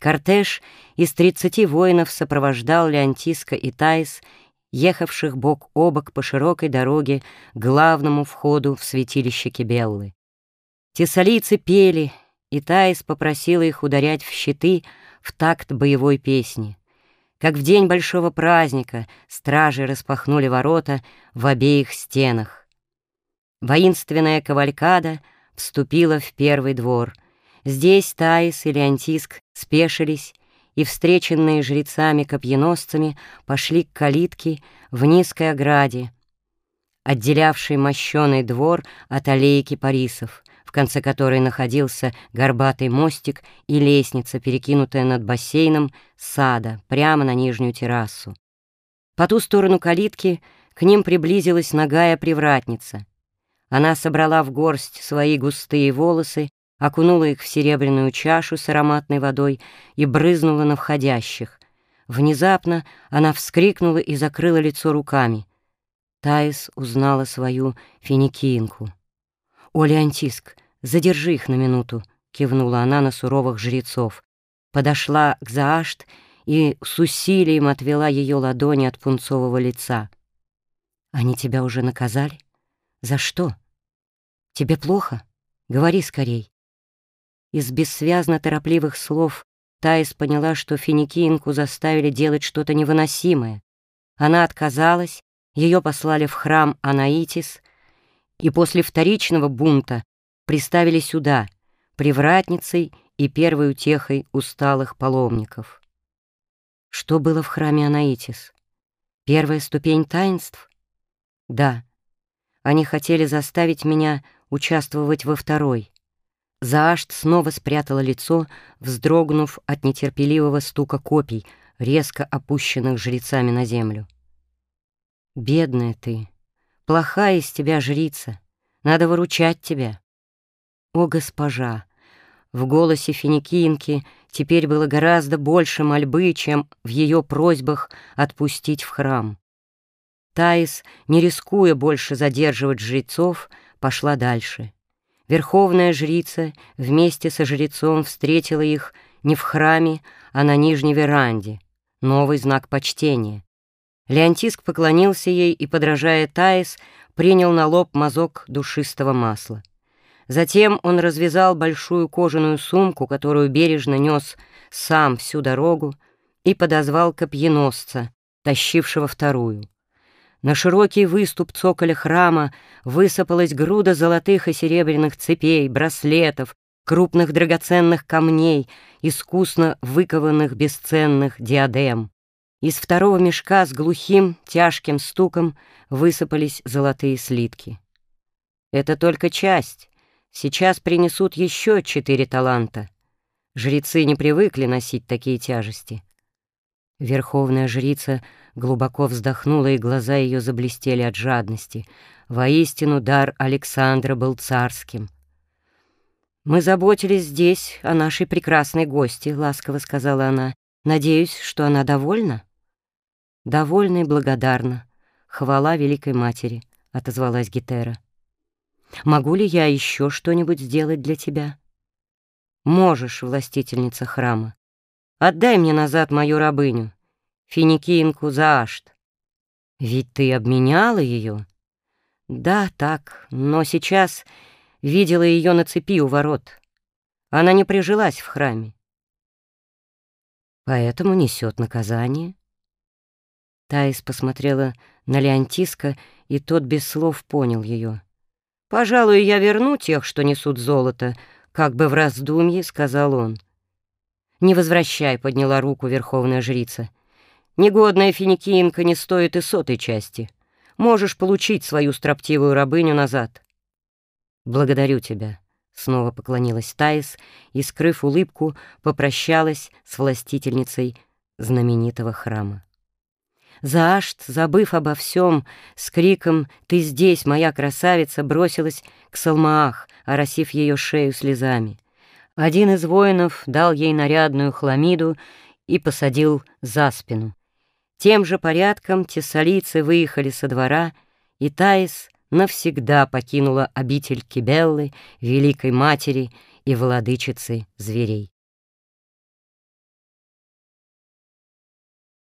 Кортеж из тридцати воинов сопровождал Леонтиска и Таис, ехавших бок о бок по широкой дороге к главному входу в святилище Кибеллы. Тессалийцы пели, и Таис попросила их ударять в щиты в такт боевой песни. Как в день большого праздника стражи распахнули ворота в обеих стенах. Воинственная кавалькада вступила в первый двор. Здесь Таис и Леонтиск спешились, и, встреченные жрецами-копьеносцами, пошли к калитке в низкой ограде, отделявшей мощеный двор от аллеи кипарисов, в конце которой находился горбатый мостик и лестница, перекинутая над бассейном сада, прямо на нижнюю террасу. По ту сторону калитки к ним приблизилась ногая привратница. Она собрала в горсть свои густые волосы окунула их в серебряную чашу с ароматной водой и брызнула на входящих. Внезапно она вскрикнула и закрыла лицо руками. Таис узнала свою финикинку. «Оля Антиск, задержи их на минуту», — кивнула она на суровых жрецов. Подошла к Заашт и с усилием отвела ее ладони от пунцового лица. «Они тебя уже наказали? За что? Тебе плохо? Говори скорей». Из бессвязно торопливых слов Таис поняла, что финикинку заставили делать что-то невыносимое. Она отказалась, ее послали в храм Анаитис, и после вторичного бунта приставили сюда, привратницей и первой утехой усталых паломников. Что было в храме Анаитис? Первая ступень таинств? Да. Они хотели заставить меня участвовать во второй. Заашт снова спрятала лицо, вздрогнув от нетерпеливого стука копий, резко опущенных жрецами на землю. «Бедная ты, плохая из тебя жрица, надо выручать тебя». «О, госпожа!» В голосе финикинки теперь было гораздо больше мольбы, чем в ее просьбах отпустить в храм. Таис, не рискуя больше задерживать жрецов, пошла дальше — Верховная жрица вместе со жрецом встретила их не в храме, а на нижней веранде. Новый знак почтения. Леонтиск поклонился ей и, подражая Таис, принял на лоб мазок душистого масла. Затем он развязал большую кожаную сумку, которую бережно нес сам всю дорогу, и подозвал копьеносца, тащившего вторую. На широкий выступ цоколя храма высыпалась груда золотых и серебряных цепей, браслетов, крупных драгоценных камней, искусно выкованных бесценных диадем. Из второго мешка с глухим, тяжким стуком высыпались золотые слитки. Это только часть. Сейчас принесут еще четыре таланта. Жрецы не привыкли носить такие тяжести. Верховная жрица глубоко вздохнула, и глаза ее заблестели от жадности. Воистину, дар Александра был царским. «Мы заботились здесь о нашей прекрасной гости», — ласково сказала она. «Надеюсь, что она довольна?» «Довольна и благодарна. Хвала Великой Матери», — отозвалась Гетера. «Могу ли я еще что-нибудь сделать для тебя?» «Можешь, властительница храма. Отдай мне назад мою рабыню, финикинку Заашт. Ведь ты обменяла ее? Да, так, но сейчас видела ее на цепи у ворот. Она не прижилась в храме. Поэтому несет наказание. Таис посмотрела на Леонтиска, и тот без слов понял ее. «Пожалуй, я верну тех, что несут золото», — как бы в раздумье сказал он. «Не возвращай», — подняла руку верховная жрица. «Негодная финикинка не стоит и сотой части. Можешь получить свою строптивую рабыню назад». «Благодарю тебя», — снова поклонилась Таис и, скрыв улыбку, попрощалась с властительницей знаменитого храма. Заашт, забыв обо всем, с криком «Ты здесь, моя красавица!» бросилась к Салмаах, оросив ее шею слезами. Один из воинов дал ей нарядную хламиду и посадил за спину. Тем же порядком тессалийцы выехали со двора, и Таис навсегда покинула обитель Кибеллы, великой матери и владычицы зверей.